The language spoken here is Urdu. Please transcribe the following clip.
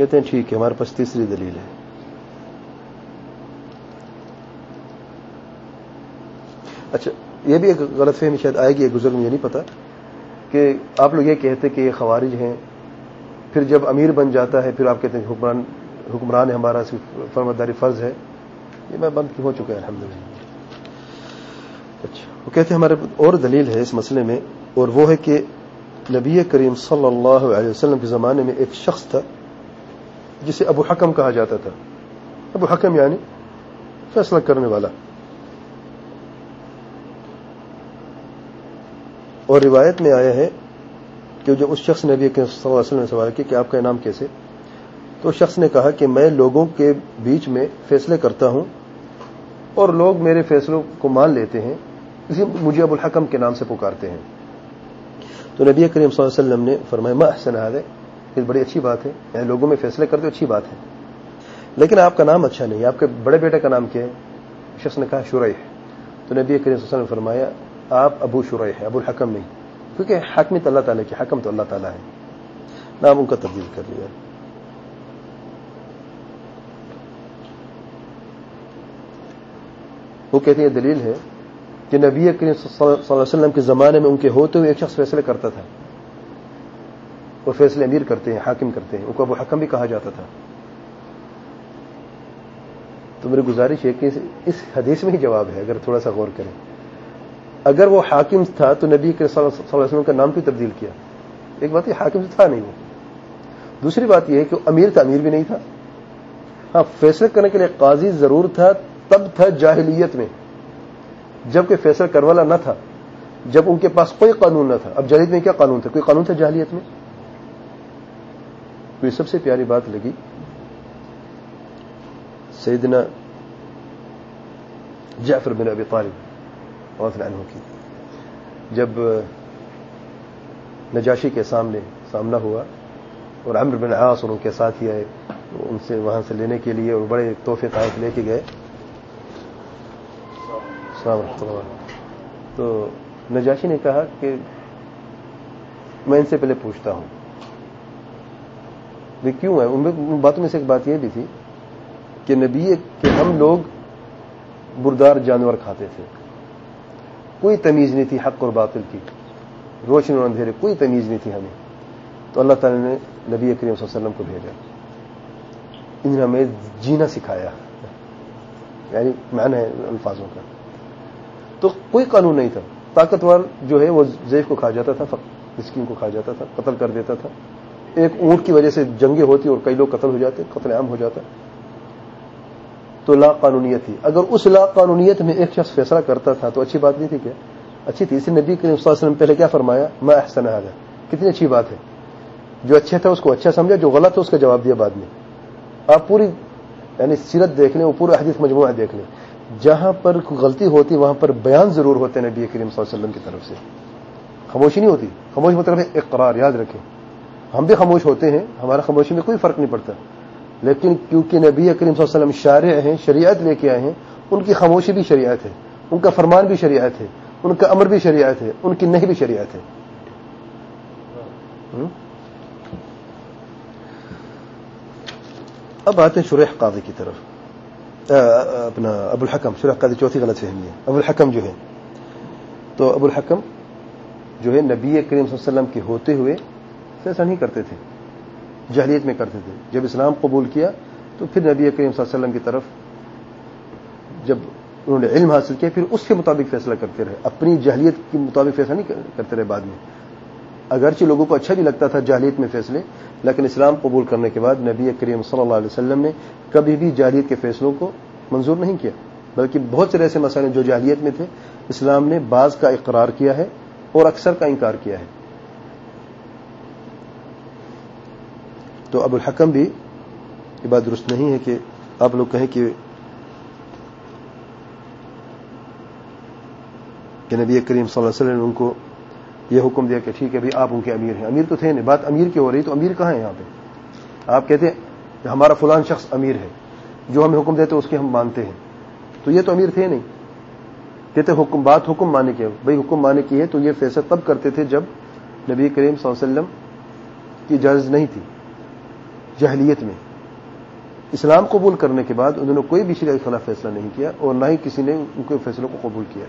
کہتے ہیں ٹھیک ہے، ہمارے پاس تیسری دلیل ہے۔ اچھا یہ بھی ایک غلط فہمی شاید آئے گی گزر مجھے نہیں پتا۔ کہ آپ لوگ یہ کہتے کہ یہ خوارج ہیں، پھر جب امیر بن جاتا ہے، پھر آپ کہتے ہیں حکمران حکمران ہمارا فرمداری فرض ہے۔ یہ میں بند ہو چکا ہے الحمد اچھا وہ کہتے ہیں ہمارے اور دلیل ہے اس مسئلے میں، اور وہ ہے کہ نبی کریم صلی اللہ علیہ وسلم کے زمانے میں ایک شخص تھا جسے ابو حکم کہا جاتا تھا۔ ابو حکم یعنی فیصلہ کرنے والا۔ اور روایت میں آیا ہے کہ جب اس شخص نے بھی صلی اللہ علیہ وسلم نے سوال کیا کہ آپ کا نام کیسے؟ تو اس شخص نے کہا کہ میں لوگوں کے بیچ میں فیصلے کرتا ہوں اور لوگ میرے فیصلوں کو مان لیتے ہیں اسی مجھے ابو الحکم کے نام سے پکارتے ہیں۔ تو نبی کریم صلی اللہ علیہ وسلم نے فرمایا میں احسن ہے یہ بڑی اچھی بات ہے۔ یعنی لوگوں میں فیصلے کرتے اچھی بات ہے۔ لیکن آپ کا نام اچھا نہیں آپ کے بڑے بیٹے کا نام کیا ہے؟ شخص نے کہا شرح تو نبی کریم صلی اللہ علیہ وسلم نے فرمایا، آپ ابو شرح ہے ابو الحکم نہیں۔ کیونکہ حکمت اللہ تعالیٰ کی حکم تو اللہ تعالیٰ ہے۔ نام ان کا تبدیل کر لیا۔ وہ کہتے ہیں، یہ دلیل ہے کہ نبی کریم صلی اللہ علیہ وسلم کے زمانے میں ان کے ہوتے ہوئے ایک شخص فیصلے کرتا تھا۔ وہ فیصلے امیر کرتے ہیں، حاکم کرتے ہیں۔ ان کو ابو حکم بھی کہا جاتا تھا۔ تو میری گزارش ہے کہ اس حدیث میں ہی جواب ہے، اگر تھوڑا سا غور کریں۔ اگر وہ حاکم تھا تو نبی کے صلی اللہ علیہ وسلم کا نام کیوں تبدیل کیا۔ ایک بات یہ، حاکم تھا نہیں وہ۔ دوسری بات یہ ہے کہ امیر تھا، امیر بھی نہیں تھا۔ ہاں فیصلے کرنے کے لیے قاضی ضرور تھا، تب تھا جاہلیت میں۔ جبکہ فیصلہ کروالا نہ تھا، جب ان کے پاس کوئی قانون نہ تھا۔ اب جاہلیت میں کیا قانون تھا؟ کوئی قانون تھا جاہلیت میں؟ تو یہ سب سے پیاری بات لگی۔ سیدنا جعفر بن ابی طالب عنہ کی۔ جب نجاشی کے سامنے سامنا ہوا اور عمر بن عاص اور ان کے ساتھ ہی آئے ان سے وہاں سے لینے کے لیے اور بڑے تحفے تحائف لے کے گئے۔ تو نجاشی نے کہا کہ میں ان سے پہلے پوچھتا ہوں۔ یہ کیوں ہے؟ ان باتوں میں سے ایک بات یہ بھی تھی کہ نبی کہ ہم لوگ بردار جانور کھاتے تھے۔ کوئی تمیز نہیں تھی حق اور باطل کی۔ روشنی اور اندھیرے، کوئی تمیز نہیں تھی ہمیں۔ تو اللہ تعالی نے نبی کریم صلی اللہ علیہ وسلم کو بھیجا۔ انہوں نے ہمیں جینا سکھایا۔ یعنی معنی ہے الفاظوں کا۔ تو کوئی قانون نہیں تھا۔ طاقتور جو ہے وہ زیف کو کھا جاتا تھا مسکین کو کھا جاتا تھا، قتل کر دیتا تھا۔ ایک اونٹ کی وجہ سے جنگیں ہوتی اور کئی لوگ قتل ہو جاتے قتل عام ہو جاتا تو لا قانونیت تھی اگر اس لا قانونیت میں ایک شخص فیصلہ کرتا تھا تو اچھی بات نہیں تھی کیا؟ اچھی تھی۔ اس نبی کے وسلم پہلے کیا فرمایا؟ میں احسن آ کتنی اچھی بات ہے۔ جو اچھا تھا اس کو اچھا سمجھا، جو غلط ہے اس کا جواب دیا بعد میں۔ آپ پوری یعنی سیرت دیکھ لیں، وہ پورے حدیث مجموعہ دیکھ لیں۔ جہاں پر غلطی ہوتی، وہاں پر بیان ضرور ہوتے ہیں نبی کریم صلی اللہ علیہ وسلم کی طرف سے۔ خاموشی نہیں ہوتی۔ خاموشی مطلب ہے، اقرار، یاد رکھیں۔ ہم بھی خاموش ہوتے ہیں ہمارا خاموشی میں کوئی فرق نہیں پڑتا۔ لیکن کیونکہ نبی کریم صلی اللہ علیہ وسلم شارع ہیں، شریعت لے کے آئے ہیں، ان کی خاموشی بھی شریعت ہے، ان کا فرمان بھی شریعت ہے، ان کا امر بھی شریعت ہے، ان کی نہیں بھی شریعت ہے۔ اب آتے ہیں شریح قاضی کی طرف۔ اپنا ابو الحکم، شرح قاضی چوتھی غلط فہمی ہے۔ ابو الحکم جو ہے۔ تو ابو الحکم جو ہے، نبی کریم صلی اللہ علیہ وسلم کے ہوتے ہوئے فیصلہ نہیں کرتے تھے۔ جہلیت میں کرتے تھے۔ جب اسلام قبول کیا تو پھر نبی کریم صلی اللہ علیہ وسلم کی طرف جب انہوں نے علم حاصل کیا، پھر اس کے مطابق فیصلہ کرتے رہے۔ اپنی جہلیت کے مطابق فیصلہ نہیں کرتے رہے بعد میں۔ اگرچہ لوگوں کو اچھا بھی لگتا تھا جاہلیت میں فیصلے، لیکن اسلام قبول کرنے کے بعد نبی کریم صلی اللہ علیہ وسلم نے کبھی بھی جاہلیت کے فیصلوں کو منظور نہیں کیا۔ بلکہ بہت سے ایسے مسائل جو جاہلیت میں تھے۔ اسلام نے بعض کا اقرار کیا ہے اور اکثر کا انکار کیا ہے۔ تو ابو الحکم بھی یہ بات درست نہیں ہے کہ آپ لوگ کہیں کہ نبی کریم صلی اللہ علیہ وسلم نے ان کو یہ حکم دیا کہ ٹھیک ہے بھائی آپ ان کے امیر ہیں۔ امیر تو تھے نہیں، بات امیر کی ہو رہی تو امیر کہاں ہے یہاں پہ؟ آپ کہتے ہیں کہ ہمارا فلان شخص امیر ہے، جو ہمیں حکم دیتے اس کے ہم مانتے ہیں۔ تو یہ تو امیر تھے نہیں۔ کہتے حکم، بات حکم مانے کی بھائی حکم مانے کی ہے تو یہ فیصلہ تب کرتے تھے جب نبی کریم صلی اللہ علیہ وسلم کی اجازت نہیں تھی۔ جہلیت میں۔ اسلام قبول کرنے کے بعد انہوں نے کوئی بھی شریعت خلاف فیصلہ نہیں کیا اور نہ ہی کسی نے ان کے فیصلوں کو قبول کیا۔